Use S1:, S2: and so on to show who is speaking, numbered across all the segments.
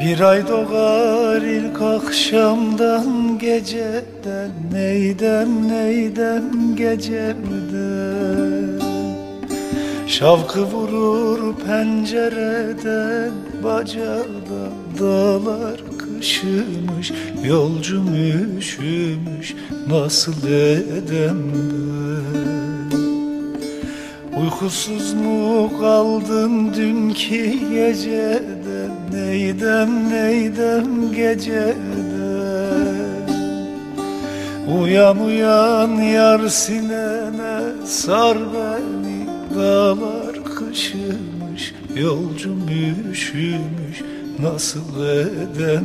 S1: Bir ay doğar ilk akşamdan geceden Neydem neydem gecemden. Şavkı vurur pencereden Bacadan dağlar kışımış Yolcum üşümüş nasıl edem Uykusuz mu kaldın dünkü geceden Neydem neydem geceden Uyan uyan yar sinene sar beni Dağlar kışımış yolcum üşümüş Nasıl edem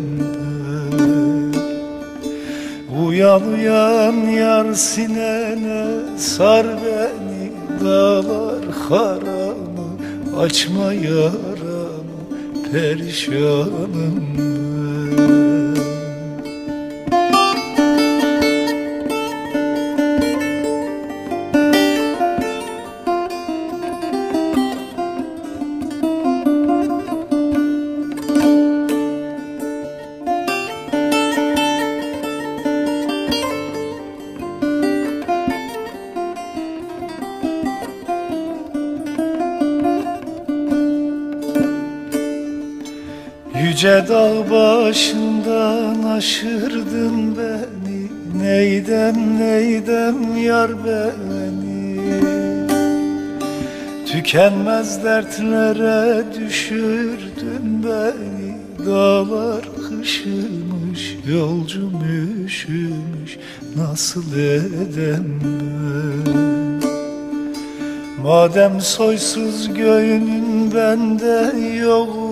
S1: Uyan uyan yar sinene sar beni Dağlar haramı açma yaramı Perişanım Yüce dağ başından aşırdın beni. Neydem neydem yar beni? Tükenmez dertlere düşürdün beni. Dağlar kışımış yolcum üşümüş. Nasıl edem ben? Madem soysuz göğünün bende yoktu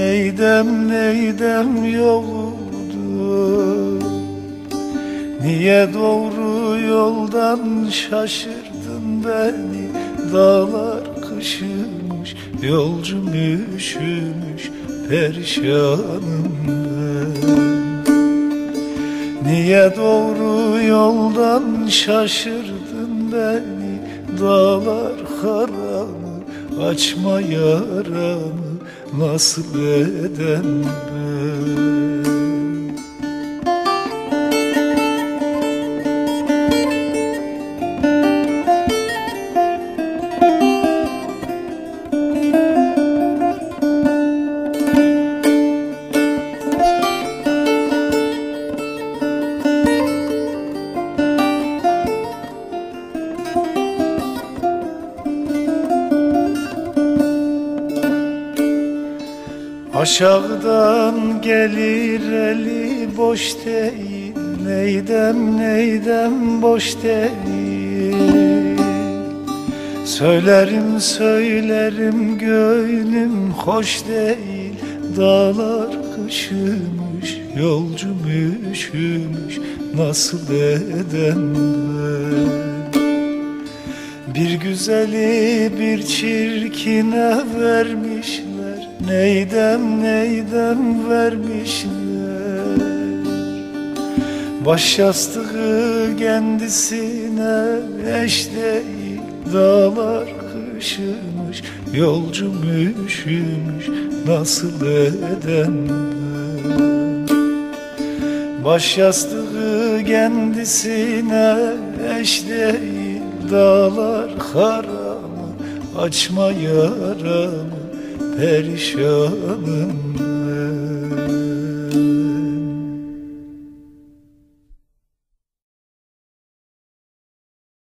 S1: Neydem neydem yoktu Niye doğru yoldan şaşırdın beni? Dağlar kışımış yolcum üşümüş Perişanım. Niye doğru yoldan şaşırdın beni? Dağlar haramı açma yaramı Nasıl edem ben Aşağıdan gelir eli boş değil Neydem neydem boş değil. Söylerim söylerim gönlüm hoş değil Dağlar kışımış yolcum üşümüş Nasıl edem ben? Bir güzeli bir çirkine vermişler Neydem neydem vermişler? Baş yastığı kendisine eş değil Dağlar kışımış yolcum üşümüş Nasıl edem ben? Baş yastığı kendisine eş değil Dağlar haramı açma yaramı Perişanım. ben